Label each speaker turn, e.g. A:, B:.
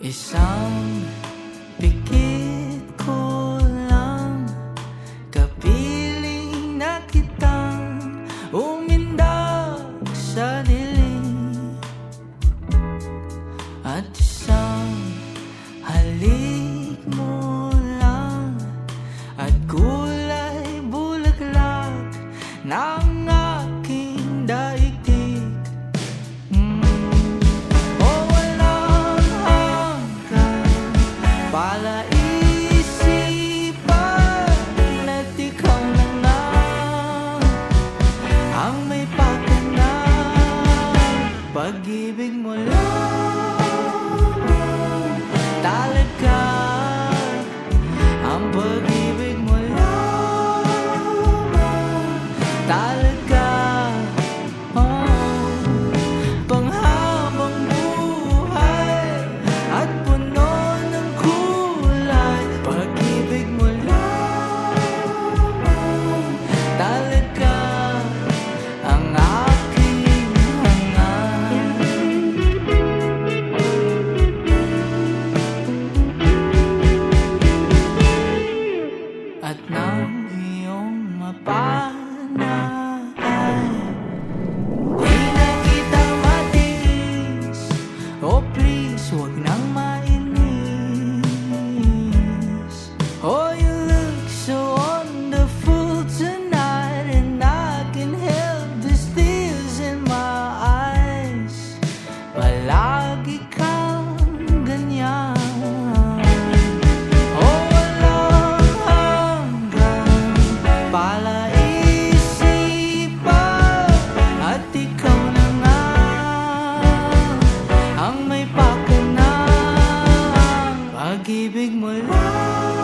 A: Isang pikit alone, talaga ang pag my life.